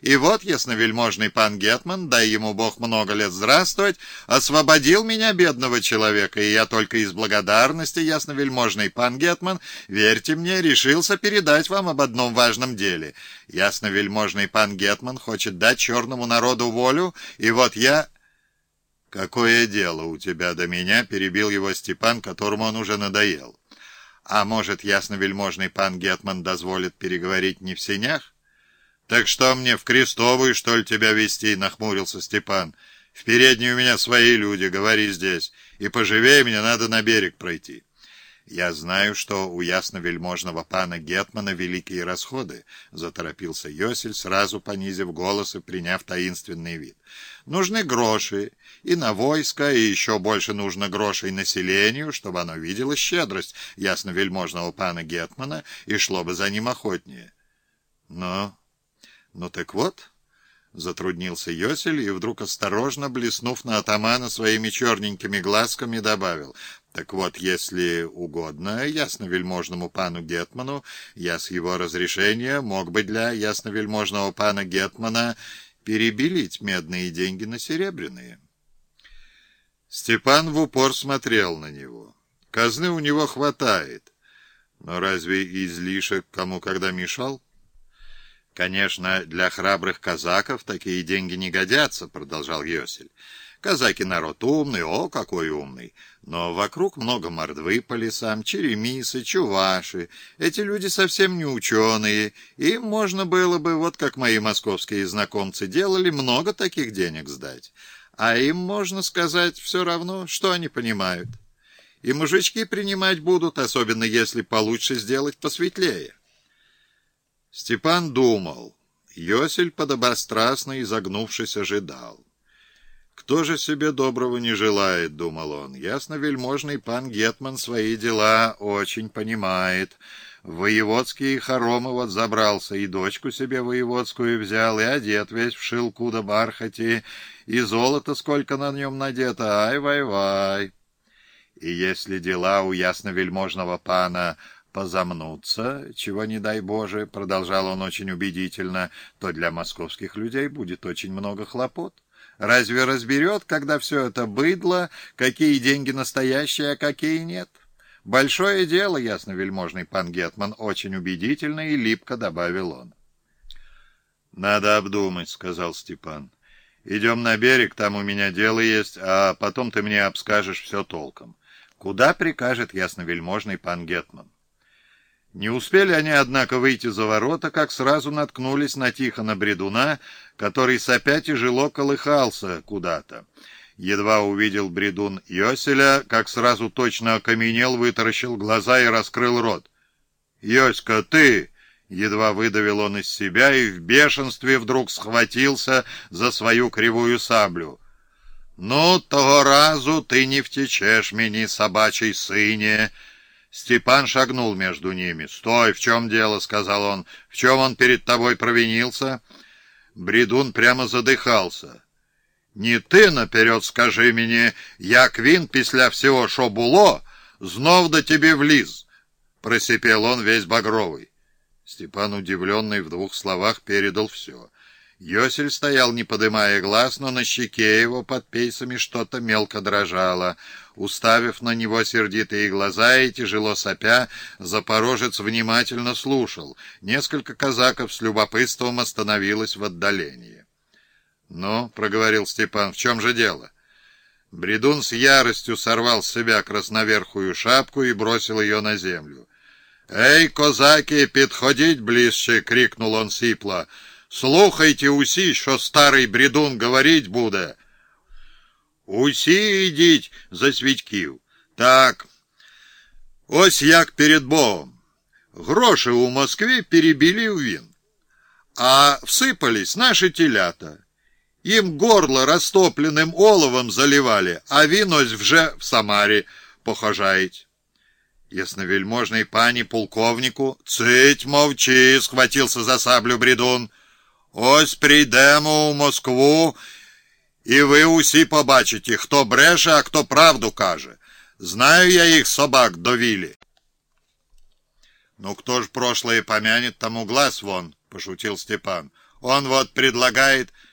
И вот ясновельможный пан Гетман, дай ему Бог много лет здравствовать, освободил меня, бедного человека, и я только из благодарности, ясновельможный пан Гетман, верьте мне, решился передать вам об одном важном деле. Ясновельможный пан Гетман хочет дать черному народу волю, и вот я... «Какое дело у тебя до меня?» — перебил его Степан, которому он уже надоел. «А может, ясновельможный пан Гетман дозволит переговорить не в сенях?» «Так что мне, в крестовую, что ли, тебя вести?» — нахмурился Степан. «В передней у меня свои люди, говори здесь. И поживее мне надо на берег пройти». «Я знаю, что у ясновельможного пана Гетмана великие расходы», — заторопился Йосель, сразу понизив голос и приняв таинственный вид. «Нужны гроши и на войско, и еще больше нужно грошей населению, чтобы оно видело щедрость ясновельможного пана Гетмана и шло бы за ним охотнее». «Но «Ну так вот», — затруднился Йосель и вдруг осторожно, блеснув на атамана своими черненькими глазками, добавил, «Так вот, если угодно ясновельможному пану Гетману, я с его разрешения мог бы для ясновельможного пана Гетмана перебелить медные деньги на серебряные». Степан в упор смотрел на него. Казны у него хватает, но разве излишек кому когда мешал? «Конечно, для храбрых казаков такие деньги не годятся», — продолжал Йосель. «Казаки народ умный, о, какой умный! Но вокруг много мордвы по лесам, черемисы, чуваши. Эти люди совсем не ученые. Им можно было бы, вот как мои московские знакомцы делали, много таких денег сдать. А им, можно сказать, все равно, что они понимают. И мужички принимать будут, особенно если получше сделать посветлее». Степан думал. Йосель подобострастно изогнувшись ожидал. «Кто же себе доброго не желает?» — думал он. «Ясно, вельможный пан Гетман свои дела очень понимает. В воеводские хоромы вот забрался, и дочку себе воеводскую взял, и одет весь в шелку да бархате, и золото сколько на нем надето, ай-вай-вай!» И если дела у ясновельможного пана позамнутся, чего не дай Боже, продолжал он очень убедительно, то для московских людей будет очень много хлопот. Разве разберет, когда все это быдло, какие деньги настоящие, а какие нет? Большое дело, ясно, вельможный пан Гетман, очень убедительно и липко добавил он. «Надо обдумать», — сказал Степан. «Идем на берег, там у меня дело есть, а потом ты мне обскажешь все толком. Куда прикажет ясновельможный пан Гетман?» Не успели они, однако, выйти за ворота, как сразу наткнулись на Тихона Бредуна, который сопя тяжело колыхался куда-то. Едва увидел Бредун Йоселя, как сразу точно окаменел, вытаращил глаза и раскрыл рот. «Йоська, ты!» — едва выдавил он из себя и в бешенстве вдруг схватился за свою кривую саблю. «Ну, того разу ты не втечешь, мені, собачий сыне!» Степан шагнул между ними. «Стой, в чем дело?» — сказал он. «В чем он перед тобой провинился?» Бредун прямо задыхался. «Не ты наперед скажи мне, як він після всего, що було, знов до тебе вліз!» Просипел он весь багровый. Степан, удивленный, в двух словах передал все. Йосель стоял, не подымая глаз, но на щеке его под пейсами что-то мелко дрожало. Уставив на него сердитые глаза и тяжело сопя, Запорожец внимательно слушал. Несколько казаков с любопытством остановилось в отдалении. «Ну, — проговорил Степан, — в чем же дело?» Бредун с яростью сорвал с себя красноверхую шапку и бросил ее на землю. «Эй, козаки, подходить ближче!» — крикнул он сипло. Слухайте усі, що старий бредун говорить буде. Усі йдіть за свідків. Так. Ось як перед Богом. Гроши у Москве перебелил він. А всыпались наши телята. Им горло растопленным оловом заливали, а він ось вже в Самарі похожають. Ясновельможный пани полковнику, цыть мовчи, схватился за саблю бредун. Ось прийдемо у Москву, і ви усі побачите, хто бреше, а хто правду каже. Знаю я їх собак довілі. Ну кто ж прошлое помянет, тому глаз вон, пошутил Степан. Он вот предлагает